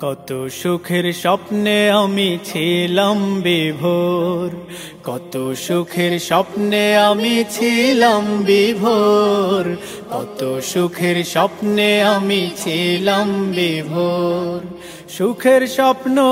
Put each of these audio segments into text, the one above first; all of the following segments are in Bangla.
কত সুখের স্বপ্নে আমি ছিলাম বিভোর। কত সুখের স্বপ্নে আমি ছিলাম বিভোর। কত সুখের স্বপ্নে আমি ছিলাম বিভোর। সুখের স্বপ্ন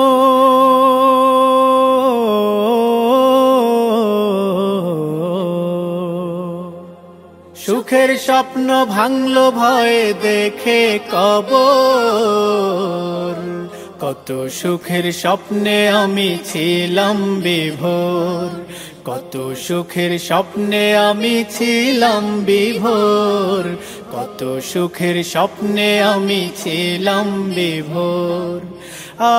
সুখের স্বপ্ন ভাঙলো ভয়ে দেখে কবর। কত সুখের স্বপ্নে আমি ছিলাম বিভোর। কত সুখের স্বপ্নে আমি ছিলাম বিভোর। কত সুখের স্বপ্নে আমি ছিলাম বিভোর। আ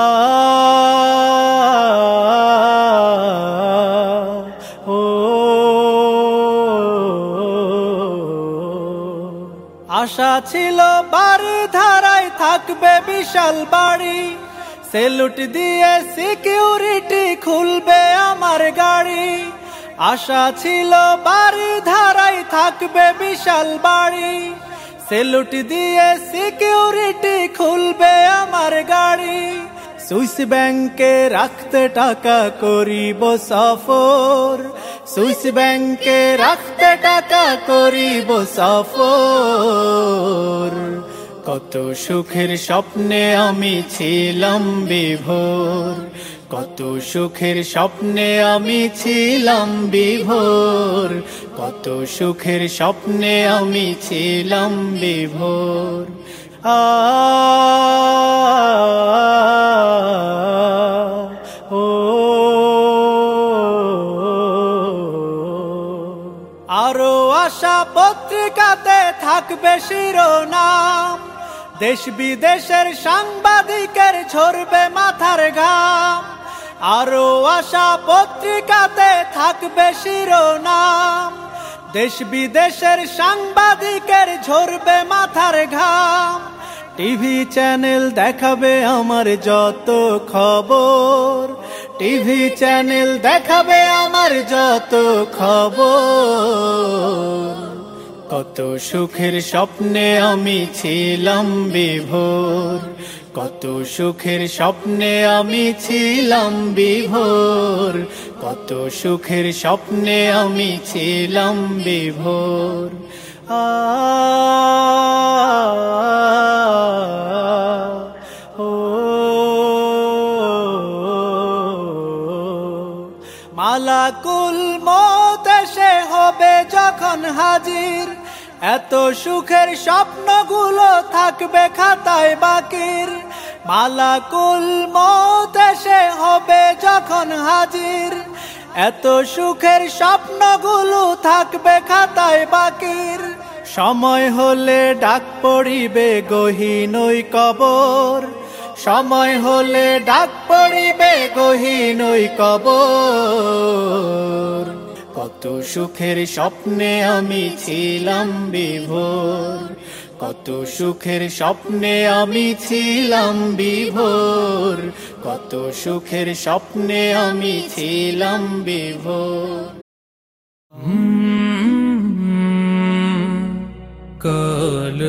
আশা ছিল বাড়ি ধারায় থাকবে বিশাল বাড়ি। সেলুট দিয়ে সিকিউরিটি খুলবে আমার গাড়ি। আশা ছিল বাড়ি ধারায় থাকবে বিশাল বাড়ি। সেলুট দিয়ে সিকিউরিটি খুলবে আমার গাড়ি। সুইস ব্যাংকে রাখতে টাকা করিব সফর। সুইস ব্যাংকে রাখতে টাকা করিব সফর। কত সুখের স্বপ্নে আমি ছিলাম বিভোর। কত সুখের স্বপ্নে আমি ছিলাম বিভোর। কত সুখের স্বপ্নে আমি ছিলাম বিভোর। আ আরও আশা পত্রিকাতে থাকবে শিরোনাম। দেশ বিদেশের সাংবাদিকের ঝরবে মাথার ঘাম। আরও আশা পত্রিকাতে থাকবে শিরোনাম। দেশ বিদেশের সাংবাদিকের ঝরবে মাথার ঘাম। টিভি চ্যানেল দেখাবে আমার যত খবর। টিভি চ্যানেল দেখাবে আমার যত খবর। কত সুখের স্বপ্নে আমি ছিলাম বিভোর। কত সুখের স্বপ্নে আমি ছিলাম বিভোর। কত সুখের স্বপ্নে আমি ছিলাম বিভোর। আ মালাকুল মত এসে হবে যখন হাজির। এত সুখের স্বপ্নগুলো থাকবে খাতায় বাকির। মালাকুল মত এসে হবে যখন হাজির। এত সুখের স্বপ্নগুলো থাকবে খাতায় বাকির। সময় হলে ডাক পড়িবে গহীন ওই কবর। সময় হলে ডাক পড়িবে গহীন ওই কবর কত সুখের স্বপ্নে আমি ছিলাম বিভোর কত সুখের স্বপ্নে আমি ছিলাম বিভোর কত সুখের স্বপ্নে আমি ছিলাম বিভোর কাল